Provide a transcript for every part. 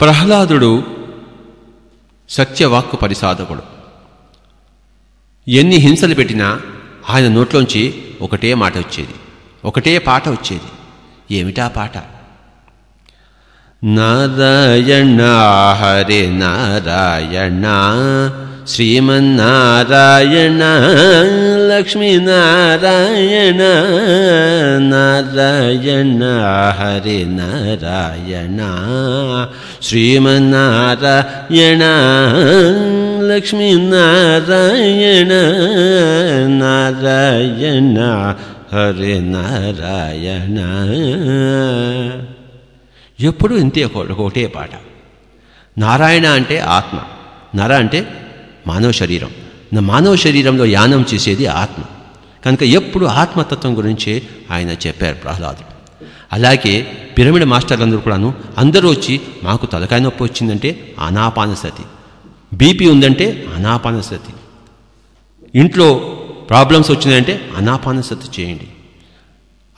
ప్రహ్లాదుడు సత్యవాక్కు పరిసాధకుడు. ఎన్ని హింసలు పెట్టినా ఆయన నోట్లోంచి ఒకటే మాట వచ్చేది. ఒకటే పాట వచ్చేది. ఏమిటా పాట? నారాయణ హరే నారాయణ శ్రీమన్నారాయణ లక్ష్మీనారాయణ నారాయణ హరే నారాయణ శ్రీమన్నారాయణ లక్ష్మీనారాయణ నారాయణ హరే నారాయణ. ఎప్పుడు ఇంతే ఒకటే పాట. నారాయణ అంటే ఆత్మ నర అంటే మానవ శరీరం. నా మానవ శరీరంలో యానం చేసేది ఆత్మ. కనుక ఎప్పుడు ఆత్మతత్వం గురించి ఆయన చెప్పారు ప్రహ్లాదుడు. అలాగే పిరమిడ్ మాస్టర్లందరూ కూడాను అందరూ వచ్చి మాకు తలకాయ నొప్పి వచ్చిందంటే అనాపానసతి బీపీ ఉందంటే అనాపానసతి ఇంట్లో ప్రాబ్లమ్స్ వచ్చినాయంటే అనాపానసతి చేయండి.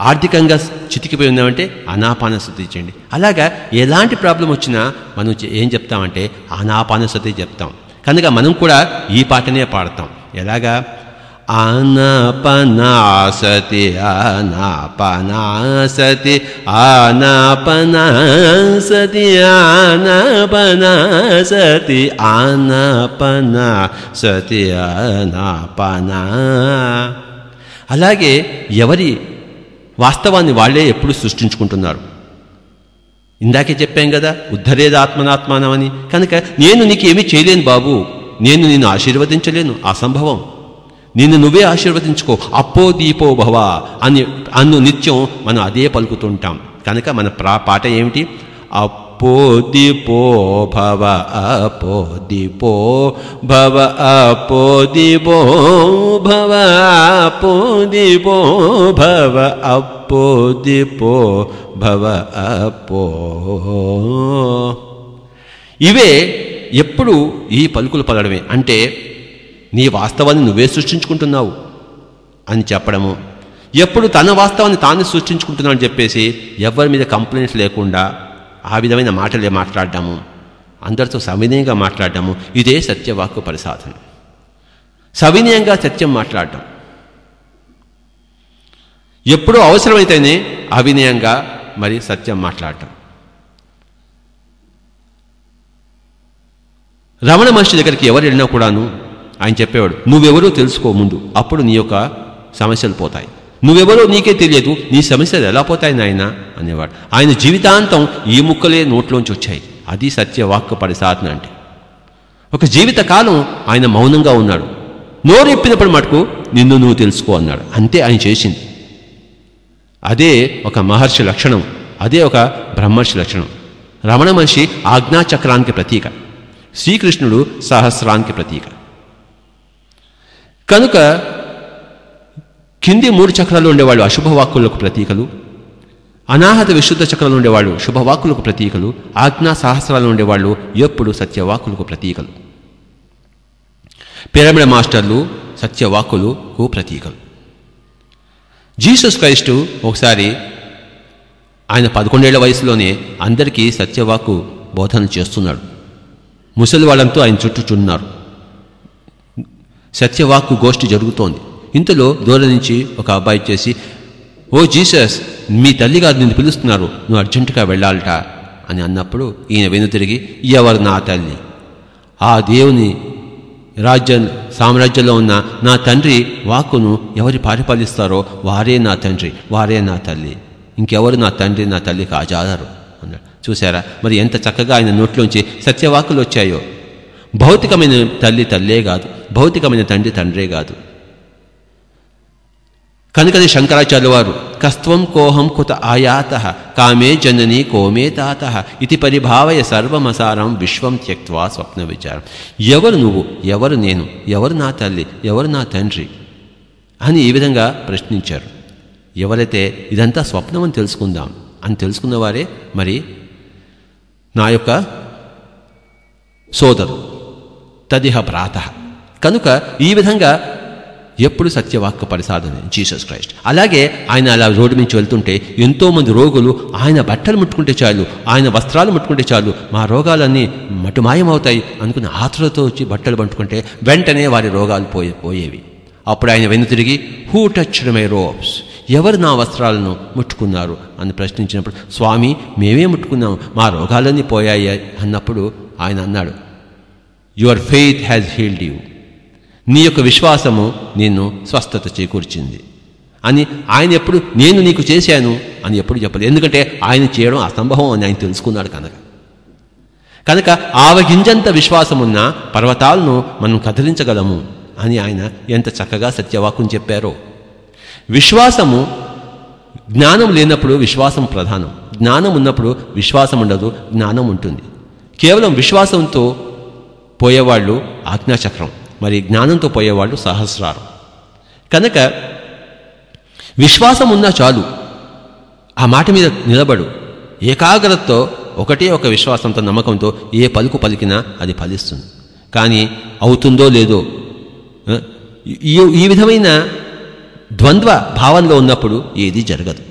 ఆర్థికంగా చితికిపోయి ఉన్నామంటే అనాపానసతి చేయండి. అలాగా ఎలాంటి ప్రాబ్లం వచ్చినా మనం ఏం చెప్తామంటే అనాపానసతి చెప్తాం. కనుక మనం కూడా ఈ పాటనే పాడతాం. ఎలాగా? ఆనాపనాసతి ఆనాపనాసతి ఆనాపనాసతి ఆనాపనాసతి ఆనాపనాసతి ఆనాపనా. అలాగే ఎవరి వాస్తవాన్ని వాళ్ళే ఎప్పుడు సృష్టించుకుంటున్నారు? ఇందాకే చెప్పాం కదా ఉద్ధరేది ఆత్మనాత్మానమని. కనుక నేను నీకు ఏమీ చేయలేను బాబు. నేను నిన్ను ఆశీర్వదించలేను. అసంభవం నిన్ను నువ్వే ఆశీర్వదించుకో. అప్పో దీపో భవ అని అన్ను నిత్యం మనం అదే పలుకుతుంటాం. కనుక మన ప్రా పాట ఏమిటి? అప్పో దీపో భవ అపో దీపో భవ అపో దీపో భవ అపో దీపో భవ అప్పో దీపో భవ అపో. ఇవే ఎప్పుడు ఈ పలుకులు పలడమే అంటే నీ వాస్తవాన్ని నువ్వే సృష్టించుకుంటున్నావు అని చెప్పడము. ఎప్పుడు తన వాస్తవాన్ని తాను సృష్టించుకుంటున్నావు అని చెప్పేసి ఎవరి మీద కంప్లైంట్స్ లేకుండా ఆ విధమైన మాటలే మాట్లాడడము. అందరితో సవినయంగా మాట్లాడడము. ఇదే సత్యవాక్కు పరిసాధన. సవినయంగా సత్యం మాట్లాడటం. ఎప్పుడూ అవసరమైతేనే అవినయంగా మరి సత్యం మాట్లాడటం. రమణ మహర్షి దగ్గరికి ఎవరు వెళ్ళినా కూడాను ఆయన చెప్పేవాడు నువ్వెవరో తెలుసుకో ముందు అప్పుడు నీ యొక్క సమస్యలు పోతాయి. నువ్వెవరో నీకే తెలియదు నీ సమస్యలు ఎలా పోతాయి నాయన? అనేవాడు. ఆయన జీవితాంతం ఈ ముక్కలే నోట్లోంచి వచ్చాయి. అది సత్యవాక్కు పరిసాధన అంటే. ఒక జీవితకాలం ఆయన మౌనంగా ఉన్నాడు. నోరెప్పినప్పుడు మటుకు నిన్ను నువ్వు తెలుసుకో అన్నాడు. అంతే ఆయన చేసింది. అదే ఒక మహర్షి లక్షణం. అదే ఒక బ్రహ్మర్షి లక్షణం. రమణ మహర్షి ఆజ్ఞాచక్రానికి ప్రతీక. శ్రీకృష్ణుడు సహస్రానికి ప్రతీక. కనుక కింది మూడు చక్రాలు ఉండేవాళ్ళు అశుభవాక్కులకు ప్రతీకలు. అనాహత విశుద్ధ చక్రాలు ఉండేవాళ్ళు శుభవాక్కులకు ప్రతీకలు. ఆజ్ఞా సహస్రాలు ఉండేవాళ్ళు ఎప్పుడు సత్యవాకులకు ప్రతీకలు. పిరమిడ మాస్టర్లు సత్యవాకులకు ప్రతీకలు. జీసస్ క్రైస్టు ఒకసారి ఆయన పదకొండేళ్ళ వయసులోనే అందరికీ సత్యవాక్కు బోధన చేస్తున్నాడు. ముసలి వాళ్ళంతా ఆయన చుట్టూ చున్నారు. సత్యవాక్కు గోష్ఠి జరుగుతోంది. ఇంతలో దూరం నుంచి ఒక అబ్బాయి చేసి ఓ జీసస్ మీ తల్లిగారు నిన్ను పిలుస్తున్నారు. నువ్వు అర్జెంటుగా వెళ్ళాలట అని అన్నప్పుడు ఈయన వెను తిరిగి ఎవరు నా తల్లి? ఆ దేవుని రాజ్యం సామ్రాజ్యంలో ఉన్న నా తండ్రి వాక్కును ఎవరు పరిపాలిస్తారో వారే నా తండ్రి వారే నా తల్లి. ఇంకెవరు నా తండ్రి నా తల్లికి ఆజాదారు? అన్నాడు. చూసారా మరి ఎంత చక్కగా ఆయన నోట్లోంచి సత్యవాకులు వచ్చాయో? భౌతికమైన తల్లి తల్లే కాదు భౌతికమైన తండ్రి తండ్రే కాదు. కనుకనే శంకరాచార్య వారు కస్త్వం కోహం కుత ఆయాత కామే జనని కోమే తాత ఇది పరిభావయ సర్వమసారం విశ్వం త్యక్వా స్వప్న విచారం ఎవరు నువ్వు? ఎవరు నేను? ఎవరు నా తల్లి? ఎవరు నా తండ్రి? అని ఈ విధంగా ప్రశ్నించారు. ఎవరైతే ఇదంతా స్వప్నం అని తెలుసుకుందాం అని తెలుసుకున్నవారే మరి నా యొక్క సోదరు తదిహ ప్రాత కనుక ఈ విధంగా ఎప్పుడు సత్యవాక్య పరిసాధన? జీసస్ క్రైస్ట్ అలాగే ఆయన అలా రోడ్డు నుంచి వెళ్తుంటే ఎంతోమంది రోగులు ఆయన బట్టలు ముట్టుకుంటే చాలు ఆయన వస్త్రాలు ముట్టుకుంటే చాలు మా రోగాలన్నీ మటుమాయమవుతాయి అనుకుని ఆతులతో వచ్చి బట్టలు పట్టుకుంటే వెంటనే వారి రోగాలు పోయే పోయేవి. అప్పుడు ఆయన వెను తిరిగి హూ టచ్ మై రోబ్స్ ఎవరు నా వస్త్రాలను ముట్టుకున్నారు? అని ప్రశ్నించినప్పుడు స్వామి మేమే ముట్టుకున్నాం మా రోగాలన్నీ పోయాయి అన్నప్పుడు ఆయన అన్నాడు your faith has healed you నీ యొక్క విశ్వాసము నిన్ను స్వస్థత చేకూర్చింది. అని ఆయన ఎప్పుడు నేను నీకు చేశాను అని ఎప్పుడు చెప్పలేదు. ఎందుకంటే ఆయన చేయడం అసంభవం అని ఆయన తెలుసుకున్నాడు కనుక. కనుక ఆవగింజంత విశ్వాసమున్న పర్వతాలను మనం కదిలించగలము అని ఆయన ఎంత చక్కగా సత్యవాకుని చెప్పారో. విశ్వాసము జ్ఞానం లేనప్పుడు విశ్వాసం ప్రధానం. జ్ఞానం ఉన్నప్పుడు విశ్వాసం ఉండదు జ్ఞానం ఉంటుంది. కేవలం విశ్వాసంతో పోయేవాళ్ళు ఆజ్ఞాచక్రం. మరి జ్ఞానంతో పోయేవాళ్ళు సహస్రారం. కనుక విశ్వాసం ఉన్నా చాలు. ఆ మాట మీద నిలబడు. ఏకాగ్రతతో ఒకటే ఒక విశ్వాసంతో నమ్మకంతో ఏ పలుకు పలికినా అది ఫలిస్తుంది. కానీ అవుతుందో లేదో ఈ ఈ విధమైన ద్వంద్వ భావంలో ఉన్నప్పుడు ఏది జరగదు.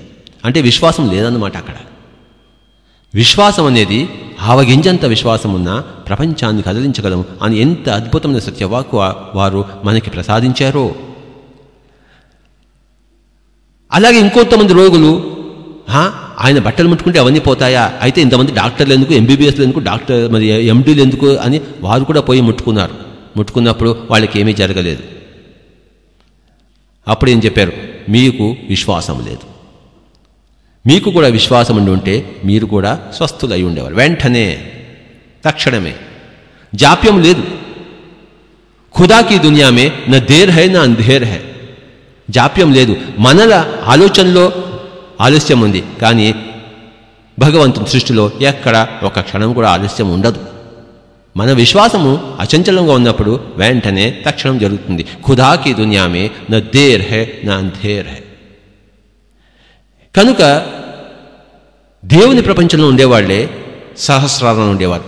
అంటే విశ్వాసం లేదన్నమాట అక్కడ. విశ్వాసం అనేది ఆవగింజంత విశ్వాసం ప్రపంచాన్ని కదిలించగలం అని ఎంత అద్భుతమైన సత్యవాకు వారు మనకి ప్రసాదించారో. అలాగే ఇంకొంతమంది రోగులు ఆయన బట్టలు ముట్టుకుంటే అవన్నీ పోతాయా? అయితే ఇంతమంది డాక్టర్లు ఎందుకు ఎంబీబీఎస్లు ఎందుకు డాక్టర్ మరి ఎండీలు ఎందుకు అని వారు కూడా పోయి ముట్టుకున్నారు. ముట్టుకున్నప్పుడు వాళ్ళకి ఏమీ జరగలేదు. అప్పుడు ఏం చెప్పారు? మీకు విశ్వాసం లేదు. మీకు కూడా విశ్వాసం ఉండి ఉంటే మీరు కూడా స్వస్థులై ఉండేవారు. వెంటనే తక్షణమే. జాప్యం లేదు. ఖుదాకి దునియామే నా దేర్ హై నా అంధేర్ హై. జాప్యం లేదు. మనల ఆలోచనలో ఆలస్యం ఉంది. కానీ భగవంతుని సృష్టిలో ఎక్కడ ఒక క్షణం కూడా ఆలస్యం ఉండదు. మన విశ్వాసము అచంచలంగా ఉన్నప్పుడు వెంటనే తక్షణం జరుగుతుంది. ఖుదాకి దునియామే నా దేర్ హై నా అంధేర్ హై. కనుక దేవుని ప్రపంచంలో ఉండేవాళ్ళే సహస్రాలను ఉండేవారు.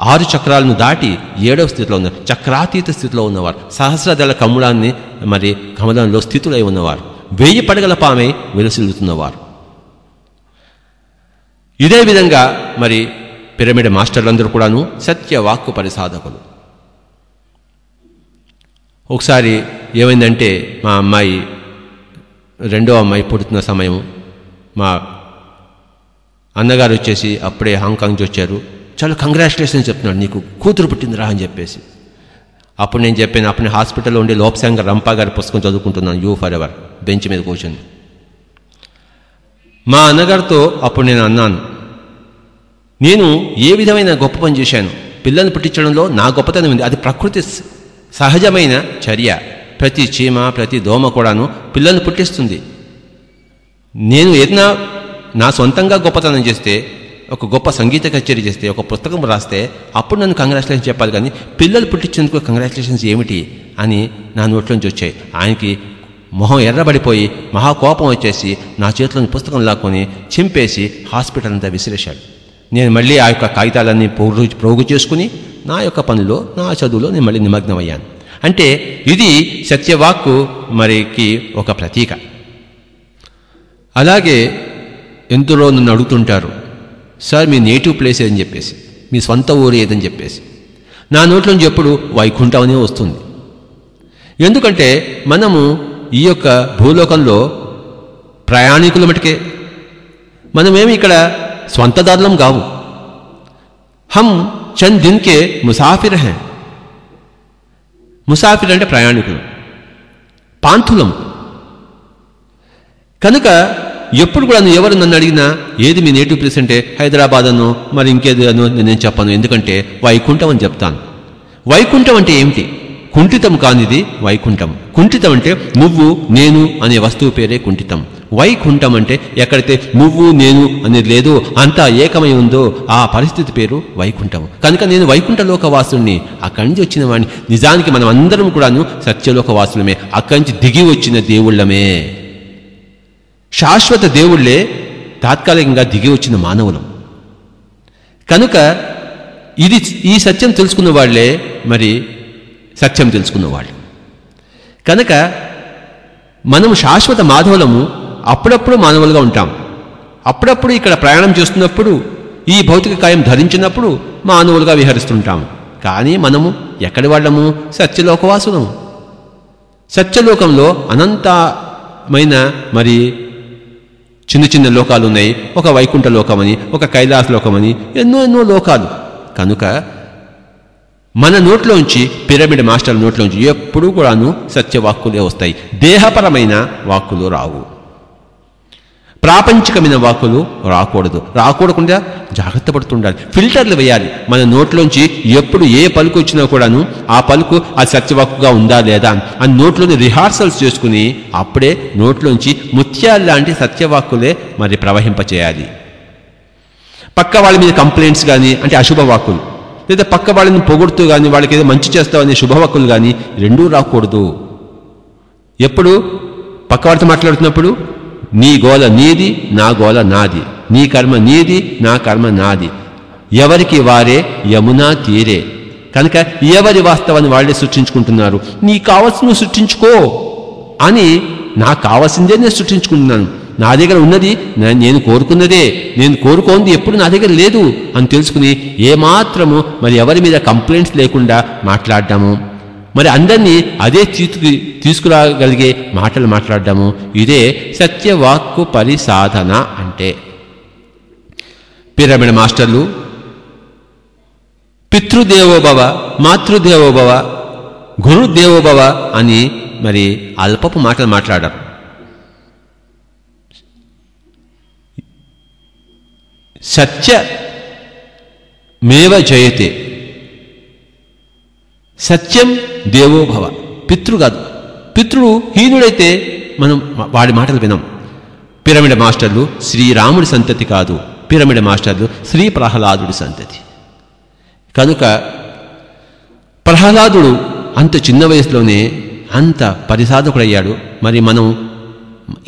ఆరు చక్రాలను దాటి ఏడవ స్థితిలో ఉన్నారు. చక్రాతీత స్థితిలో ఉన్నవారు. సహస్రదళ కమలాన్ని మరి కమలంలో స్థితులై ఉన్నవారు. వెయ్యి పడగల పామే వెలుసిల్లుతున్నవారు ఇదే విధంగా మరి పిరమిడ్ మాస్టర్లందరూ కూడాను సత్యవాక్కు పరిసాధకులు. ఒకసారి ఏమైందంటే మా అమ్మాయి రెండో అమ్మాయి పుడుతున్న సమయం మా అన్నగారు వచ్చేసి అప్పుడే హాంకాంగ్ వచ్చారు. చాలా కంగ్రాచులేషన్స్ చెప్తున్నాడు నీకు కూతురు పుట్టిందిరా అని చెప్పేసి. అప్పుడు నేను చెప్పాను అప్పుడు హాస్పిటల్లో ఉండి లోప్సాంగ రంపా గారి పుస్తకం చదువుకుంటున్నాను యూ ఫర్ ఎవర్ బెంచ్ మీద కూర్చొని. మా అన్నగారితో అప్పుడు నేను అన్నాను నేను ఏ విధమైన గొప్ప పని చేశాను? పిల్లల్ని పుట్టించడంలో నా గొప్పతనం ఉంది అది ప్రకృతి సహజమైన చర్య. ప్రతి చీమ ప్రతి దోమ కూడాను పిల్లల్ని పుట్టిస్తుంది. నేను ఏదైనా నా సొంతంగా గొప్పతనం చేస్తే ఒక గొప్ప సంగీత కచేరీ చేస్తే ఒక పుస్తకం రాస్తే అప్పుడు నన్ను కంగ్రాచులేషన్స్ చెప్పాలి కానీ పిల్లలు పుట్టించేందుకు కంగ్రాచులేషన్స్ ఏమిటి అని నా నోట్లోంచి వచ్చాయి. ఆయనకి మొహం ఎర్రబడిపోయి మహా కోపం వచ్చేసి నా చేతిలోని పుస్తకం లాక్కొని చింపేసి హాస్పిటల్ అంతా విసిరేశాడు. నేను మళ్ళీ ఆ యొక్క కాగితాలన్నీ పోగు ప్రోగు చేసుకుని నా యొక్క పనిలో నా చదువులో నేను మళ్ళీ నిమగ్నమయ్యాను. అంటే ఇది సత్యవాక్కు మరికి ఒక ప్రతీక. అలాగే ఎంతలో నన్ను అడుగుతుంటారు సార్ మీ నేటివ్ ప్లేస్ ఏదని చెప్పేసి మీ సొంత ఊరు ఏదని చెప్పేసి. నా నోట్లోంచి ఎప్పుడు వైకుంఠం అనే వస్తుంది. ఎందుకంటే మనము ఈ యొక్క భూలోకంలో ప్రయాణికుల మటుకే. మనమేమి ఇక్కడ స్వంతదారులం కావు హమ్ చంద్ దిన్కే ముసాఫిర్ హే. ముసాఫిర్ అంటే ప్రయాణికులు. పాంతులం. కనుక ఎప్పుడు కూడా నువ్వు ఎవరు నన్ను అడిగినా ఏది మీ నేటివ్ ప్లేస్ అంటే హైదరాబాద్ అను మరి ఇంకేది అను నేను చెప్పను. ఎందుకంటే వైకుంఠం అని చెప్తాను. వైకుంఠం అంటే ఏమిటి? కుంఠితం కానిది వైకుంఠం. కుంఠితం అంటే నువ్వు నేను అనే వస్తువు పేరే కుంఠితం. వైకుంఠం అంటే ఎక్కడైతే నువ్వు నేను అనేది లేదో అంతా ఏకమై ఉందో ఆ పరిస్థితి పేరు వైకుంఠం. కనుక నేను వైకుంఠలోక వాసుని అక్కడి నుంచి వచ్చిన వాడిని నిజానికి మనం అందరం కూడాను సత్యలోక వాసులమే అక్కడి నుంచి దిగి వచ్చిన దేవుళ్ళమే. శాశ్వత దేవుళ్ళే తాత్కాలికంగా దిగి వచ్చిన మానవులం. కనుక ఇది ఈ సత్యం తెలుసుకున్న వాళ్ళే మరి సత్యం తెలుసుకున్నవాళ్ళు కనుక మనం శాశ్వత మాధవులము అప్పుడప్పుడు మానవులుగా ఉంటాం. అప్పుడప్పుడు ఇక్కడ ప్రయాణం చేస్తున్నప్పుడు ఈ భౌతిక కాయం ధరించినప్పుడు మానవులుగా విహరిస్తుంటాం. కానీ మనము ఎక్కడి వాళ్ళము? సత్యలోకవాసులము. సత్యలోకంలో అనంతమైన మరి చిన్న చిన్న లోకాలు ఉన్నాయి ఒక వైకుంఠ లోకమని ఒక కైలాస లోకమని ఎన్నో ఎన్నో లోకాలు. కనుక మన నోట్లోంచి పిరమిడ్ మాస్టర్ నోట్లోంచి ఎప్పుడూ కూడాను సత్యవాక్కులే వస్తాయి. దేహపరమైన వాక్కులు రావు. ప్రాపంచికమైన వాక్కులు రాకూడదు. రాకూడకుండా జాగ్రత్త పడుతుండాలి. ఫిల్టర్లు వేయాలి. మన నోట్లోంచి ఎప్పుడు ఏ పలుకు వచ్చినా కూడాను ఆ పలుకు ఆ సత్యవాక్కుగా ఉందా లేదా అని. నోట్లోని రిహార్సల్స్ చేసుకుని అప్పుడే నోట్లోంచి ముత్యాలు లాంటి సత్యవాక్కులే మరి ప్రవహింపచేయాలి. పక్క వాళ్ళ మీద కంప్లైంట్స్ కానీ అంటే అశుభ వాక్కులు లేదా పక్క వాళ్ళని పొగుడుతూ కానీ వాళ్ళకి ఏదో మంచి చేస్తామని శుభవాక్కులు కానీ రెండూ రాకూడదు. ఎప్పుడు? పక్కవాడితో మాట్లాడుతున్నప్పుడు? నీ గోల నీది నా గోల నాది. నీ కర్మ నీది నా కర్మ నాది. ఎవరికి వారే యమునా తీరే. కనుక ఎవరి వాస్తవాన్ని వాళ్ళే సృష్టించుకుంటున్నారు? నీ కావాల్సిన సృష్టించుకో అని నాకు కావాల్సిందే నేను సృష్టించుకుంటున్నాను. నా దగ్గర ఉన్నది నేను కోరుకున్నదే. నేను కోరుకోంది ఎప్పుడు నా దగ్గర లేదు అని తెలుసుకుని ఏమాత్రము మరి ఎవరి మీద కంప్లైంట్స్ లేకుండా మాట్లాడడము మరి అందరినీ అదే తీసుకు తీసుకురాగలిగే మాటలు మాట్లాడడము. ఇదే సత్యవాక్కు పరిసాధన అంటే. పిరమిడ్ మాస్టర్లు పితృదేవోభవ మాతృదేవోభవ గురుదేవోభవ అని మరి అల్పపు మాటలు మాట్లాడారు. సత్య మేవ జయతే. సత్యం దేవోభవ పితృ కాదు పితృడు హీనుడైతే మనం వాడి మాటలు వినం. పిరమిడ మాస్టర్లు శ్రీరాముడి సంతతి కాదు. పిరమిడ మాస్టర్లు శ్రీ ప్రహ్లాదుడి సంతతి. కనుక ప్రహ్లాదుడు అంత చిన్న వయసులోనే అంత పరిసాధకుడయ్యాడు. మరి మనం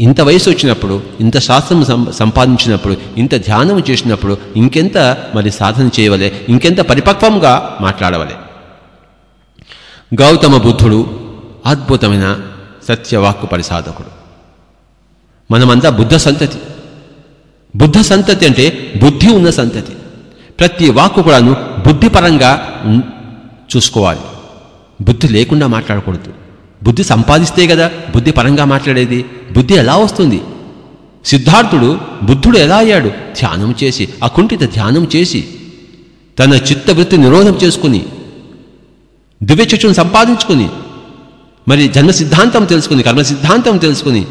ఇంత వయసు వచ్చినప్పుడు ఇంత శాస్త్రం సం- సంపాదించినప్పుడు ఇంత ధ్యానం చేసినప్పుడు ఇంకెంత మరి సాధన చేయవలే ఇంకెంత పరిపక్వంగా మాట్లాడవలే. గౌతమ బుద్ధుడు అద్భుతమైన సత్యవాక్కు పరిసాధకుడు. మనమంతా బుద్ధ సంతతి. బుద్ధ సంతతి అంటే బుద్ధి ఉన్న సంతతి. ప్రతి వాక్కు కూడాను బుద్ధిపరంగా చూసుకోవాలి. బుద్ధి లేకుండా మాట్లాడకూడదు. బుద్ధి సంపాదిస్తే కదా బుద్ధి పరంగా మాట్లాడేది. బుద్ధి ఎలా వస్తుంది? సిద్ధార్థుడు బుద్ధుడు ఎలా అయ్యాడు? ధ్యానం చేసి అకుంఠిత ధ్యానం చేసి తన చిత్తవృత్తి నిరోధం చేసుకుని దివ్యచక్షును సంపాదించుకుని మరి జన్మ సిద్ధాంతం తెలుసుకుని కర్మ సిద్ధాంతం తెలుసుకుని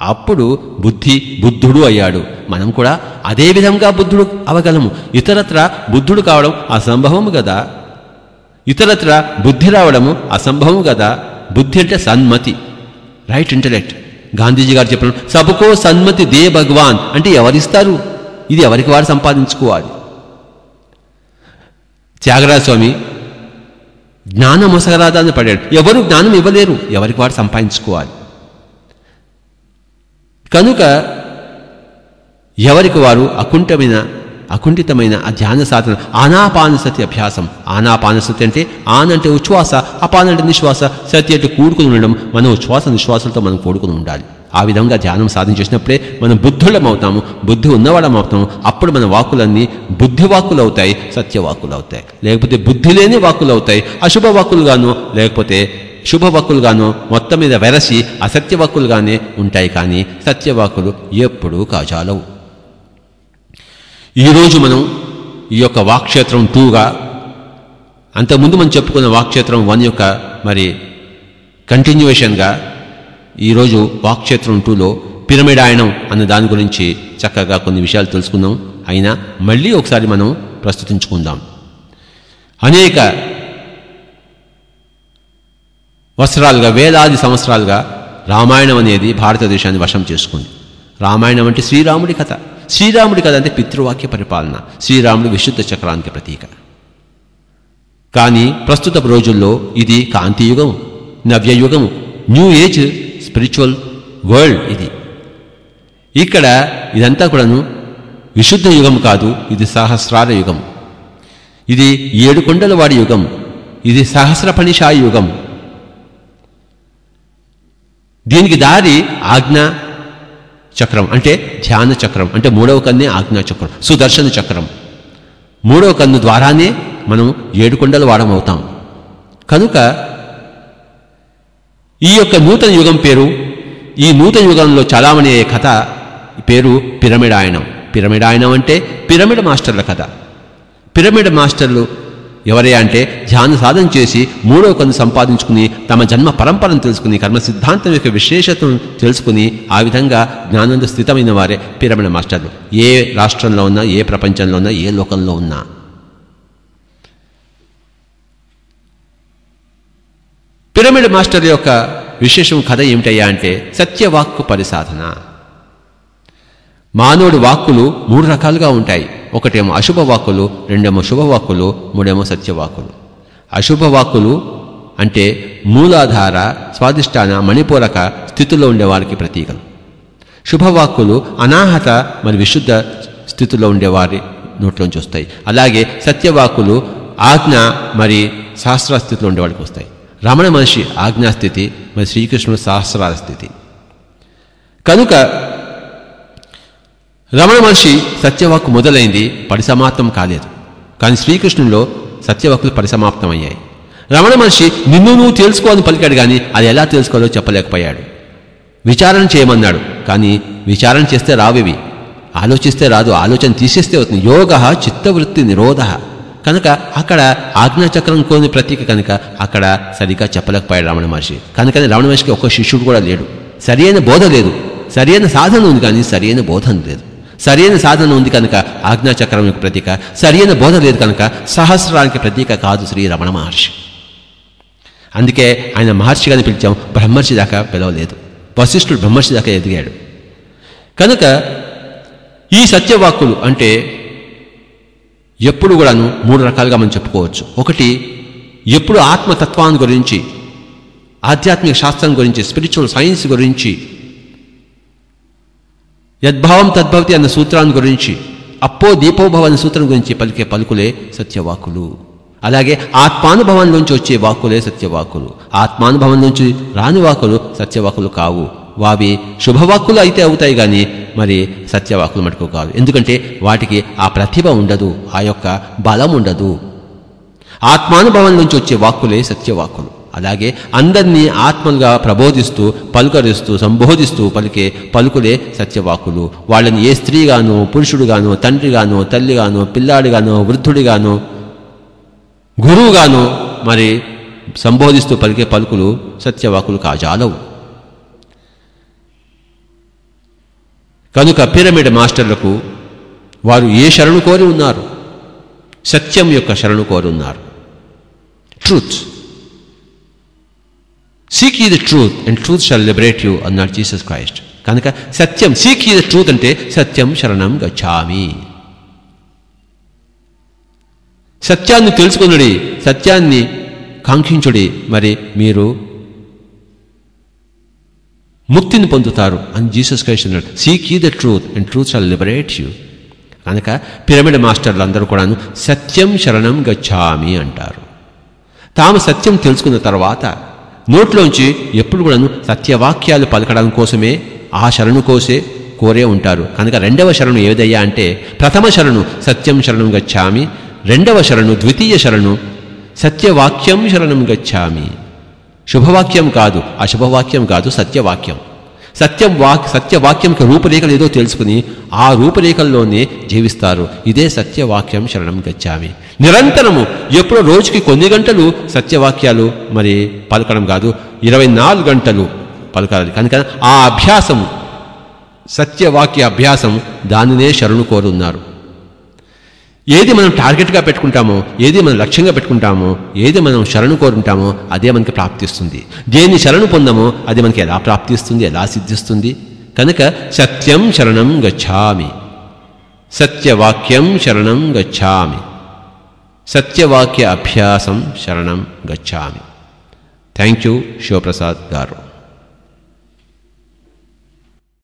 అప్పుడు బుద్ధి బుద్ధుడు అయ్యాడు. మనం కూడా అదే విధంగా బుద్ధుడు అవగలము. ఇతరత్ర బుద్ధుడు కావడం అసంభవము కదా ఇతరత్ర బుద్ధి రావడము అసంభవము కదా బుద్ధి అంటే సన్మతి. రైట్ ఇంటలెక్ట్ గాంధీజీ గారు చెప్పడం సబకో సన్మతి దే భగవాన్ అంటే ఎవరిస్తారు? ఇది ఎవరికి వారు సంపాదించుకోవాలి? త్యాగరాజస్వామి జ్ఞానం మొసగరాదని పడాడు. ఎవరు జ్ఞానం ఇవ్వలేరు. ఎవరికి వారు సంపాదించుకోవాలి. కనుక ఎవరికి వారు అకుంఠమైన అకుంఠితమైన ఆ ధ్యాన సాధన ఆనాపానసతి అభ్యాసం. ఆనాపానసతి అంటే ఆన్ అంటే ఉచ్ఛ్వాస అపాన్ అంటే నిశ్వాస సతి అంటే కూడుకుని ఉండడం. మనం ఉచ్ఛ్వాస నిశ్వాసంతో మనం కూడుకుని ఉండాలి. ఆ విధంగా ధ్యానం సాధించేసినప్పుడే మనం బుద్ధులం అవుతాము బుద్ధి ఉన్నవాళ్ళం అవుతాము అప్పుడు మన వాకులన్నీ బుద్ధి వాకులు అవుతాయి సత్యవాకులు అవుతాయి లేకపోతే బుద్ధి లేని వాకులు అవుతాయి అశుభ వాకులుగాను లేకపోతే శుభవాకులుగాను మొత్తం మీద వెరసి అసత్యవాకులుగానే ఉంటాయి కానీ సత్యవాకులు ఎప్పుడూ కాజాలవు. ఈరోజు మనం ఈ యొక్క వాక్క్షేత్రం టూగా అంతకుముందు మనం చెప్పుకున్న వాక్క్షేత్రం వన్ యొక్క మరి కంటిన్యూషన్గా ఈరోజు వాక్క్షేత్రం టూలో పిరమిడాయనం అన్న దాని గురించి చక్కగా కొన్ని విషయాలు తెలుసుకుందాం. అయినా మళ్ళీ ఒకసారి మనం ప్రస్తుతించుకుందాం. అనేక వస్త్రాలుగా వేలాది సంవత్సరాలుగా రామాయణం అనేది భారతదేశాన్ని వశం చేసుకుంది. రామాయణం అంటే శ్రీరాముడి కథ. శ్రీరాముడి కథ అంటే పితృవాక్య పరిపాలన. శ్రీరాముడి విశుద్ధ చక్రానికి ప్రతీక. కానీ ప్రస్తుత రోజుల్లో ఇది కాంతియుగం నవ్యయుగం న్యూ ఏజ్ స్పిరిచువల్ వరల్డ్ ఇది. ఇక్కడ ఇదంతా కూడాను విశుద్ధ యుగం కాదు ఇది సహస్రార యుగం. ఇది ఏడు కొండల వాడి యుగం ఇది సహస్ర యుగం. దీనికి దారి ఆజ్ఞ చక్రం అంటే ధ్యాన చక్రం అంటే మూడవ కన్నే ఆజ్ఞా చక్రం సుదర్శన చక్రం. మూడవ కన్ను ద్వారానే మనం ఏడు కొండలు వాడమవుతాం. కనుక ఈ యొక్క నూతన యుగం పేరు ఈ నూతన యుగంలో చలామణి అయ్యే కథ పేరు పిరమిడాయనం పిరమిడాయనం అంటే పిరమిడ్ మాస్టర్ల కథ. పిరమిడ్ మాస్టర్లు ఎవరే అంటే ధ్యాన సాధన చేసి మూడో కన్ను సంపాదించుకుని తమ జన్మ పరంపరను తెలుసుకుని కర్మ సిద్ధాంతం యొక్క విశేషతను తెలుసుకుని ఆ విధంగా జ్ఞానంలో స్థితమైన వారే పిరమిడ్ మాస్టర్లు. ఏ రాష్ట్రంలో ఉన్నా ఏ ప్రపంచంలో ఉన్నా ఏ లోకంలో ఉన్నా. పిరమిడ్ మాస్టర్ యొక్క విశేషం కథ ఏమిటయ్యా అంటే సత్యవాక్కు పరిసాధన. మానవుడి వాక్కులు మూడు రకాలుగా ఉంటాయి. ఒకటేమో అశుభ వాక్కులు రెండేమో శుభవాక్కులు మూడేమో సత్యవాక్కులు. అశుభ వాక్కులు అంటే మూలాధార స్వాదిష్టాన మణిపూరక స్థితిలో ఉండేవారికి ప్రతీకలు. శుభవాక్కులు అనాహత మరి విశుద్ధ స్థితిలో ఉండేవారి నోట్లోంచి వస్తాయి. అలాగే సత్యవాక్కులు ఆజ్ఞ మరి శాస్త్ర స్థితిలో ఉండేవాడికి వస్తాయి. రమణ మహర్షి ఆజ్ఞాస్థితి మరి శ్రీకృష్ణుడు సహస్రాల స్థితి. కనుక రమణ మహర్షి సత్యవాక్కు మొదలైంది పరిసమాప్తం కాలేదు. కానీ శ్రీకృష్ణుల్లో సత్యవాక్కులు పరిసమాప్తమయ్యాయి. రమణ మహర్షి నిన్ను నువ్వు తెలుసుకోవాలని పలికాడు కానీ అది ఎలా తెలుసుకోవాలో చెప్పలేకపోయాడు. విచారణ చేయమన్నాడు కానీ విచారణ చేస్తే రావివి. ఆలోచిస్తే రాదు ఆలోచన తీసేస్తే అవుతుంది. యోగ చిత్తవృత్తి నిరోధ. కనుక అక్కడ ఆజ్ఞాచక్రం కోని ప్రతీక కనుక అక్కడ సరిగా చెప్పలేకపోయాడు రమణ మహర్షి. కనుకనే రమణ మహర్షికి ఒక్క శిష్యుడు కూడా లేడు. సరియైన బోధ లేదు. సరియైన సాధన ఉంది కానీ సరియైన బోధన లేదు. సరైన సాధన ఉంది కనుక ఆజ్ఞాచక్రం యొక్క ప్రతీక. సరైన బోధ లేదు కనుక సహస్రానికి ప్రతీక కాదు శ్రీ రమణ మహర్షి. అందుకే ఆయన మహర్షిగాని పిలిచాం బ్రహ్మర్షి దాకా పిలవలేదు. వశిష్ఠుడు బ్రహ్మర్షి దాకా ఎదిగాడు. కనుక ఈ సత్యవాక్కులు అంటే ఎప్పుడు కూడాను మూడు రకాలుగా మనం చెప్పుకోవచ్చు. ఒకటి ఎప్పుడు ఆత్మతత్వాన్ని గురించి ఆధ్యాత్మిక శాస్త్రం గురించి స్పిరిచువల్ సైన్స్ గురించి యద్భావం తద్భవతి అన్న సూత్రాన్ని గురించి అప్పో దీపోభవ అన్న సూత్రం గురించి పలికే పలుకులే సత్యవాకులు. అలాగే ఆత్మానుభవం నుంచి వచ్చే వాక్కులే సత్యవాకులు. ఆత్మానుభవం నుంచి రాని వాకులు సత్యవాకులు కావు. వావి శుభవాక్కులు అయితే అవుతాయి కానీ మరి సత్యవాకులు మటుకు కాదు. ఎందుకంటే వాటికి ఆ ప్రతిభ ఉండదు ఆ యొక్క బలం ఉండదు. ఆత్మానుభవం నుంచి వచ్చే వాక్కులే సత్యవాక్కులు. అలాగే అందరినీ ఆత్మలుగా ప్రబోధిస్తూ పలుకరిస్తూ సంబోధిస్తూ పలికే పలుకులే సత్యవాకులు వాళ్ళని ఏ స్త్రీగానో పురుషుడుగానో తండ్రిగానో తల్లిగానో పిల్లాడిగానో వృద్ధుడిగానో గురువుగానో మరి సంబోధిస్తూ పలికే పలుకులు సత్యవాకులు కాజాలవు. కనుక పిరమిడ్ మాస్టర్లకు వారు ఏ శరణు కోరి ఉన్నారు? సత్యం యొక్క శరణు కోరి ఉన్నారు. Truth seek ye the truth and truth shall liberate you అన్నాడు జీసస్ క్రైస్ట్ కనుక సత్యం సీక్ ఈ ద ట్రూత్ అంటే సత్యం శరణం గచ్చామి. సత్యాన్ని తెలుసుకున్నడి సత్యాన్ని కాంక్షించుడి. మరి మీరు ముక్తిని పొందుతారు. అని జీసస్ క్రైస్ట్ అన్నాడు seek ye the truth and truth shall liberate you కనుక పిరమిడ్ మాస్టర్లు అందరూ కూడాను సత్యం శరణం గచ్చామి అంటారు. తాము సత్యం తెలుసుకున్న తర్వాత నోట్లోంచి ఎప్పుడు కూడాను సత్యవాక్యాలు పలకడం కోసమే ఆ శరణు కోసే కోరే ఉంటారు. కనుక రెండవ శరణు ఏదయ్యా అంటే ప్రథమ శరణు సత్యం శరణం గచ్చామి. రెండవ శరణు ద్వితీయ శరణు సత్యవాక్యం శరణం గచ్చామి. శుభవాక్యం కాదు అశుభవాక్యం కాదు సత్యవాక్యం. సత్యం వాక్ సత్యవాక్యంకి రూపరేఖలు ఏదో తెలుసుకుని ఆ రూపరేఖల్లోనే జీవిస్తారు. ఇదే సత్యవాక్యం శరణం గచ్చామి. నిరంతరము ఎప్పుడో రోజుకి కొన్ని గంటలు సత్యవాక్యాలు మరి పలకడం కాదు ఇరవై నాలుగు గంటలు పలకాలి. కనుక ఆ అభ్యాసం సత్యవాక్య అభ్యాసం దానినే శరణు కోరున్నారు. ఏది మనం టార్గెట్గా పెట్టుకుంటామో ఏది మనం లక్ష్యంగా పెట్టుకుంటామో ఏది మనం శరణు కోరుంటామో అదే మనకి ప్రాప్తిస్తుంది. దేన్ని శరణు పొందామో అది మనకి ఎలా ప్రాప్తిస్తుంది ఎలా సిద్ధిస్తుంది? కనుక సత్యం శరణం గచ్చామి. సత్యవాక్యం శరణం గచ్చామి. సత్యవాక్య అభ్యాసం శరణం గచ్చామి. థ్యాంక్ యూ శివప్రసాద్ గారు.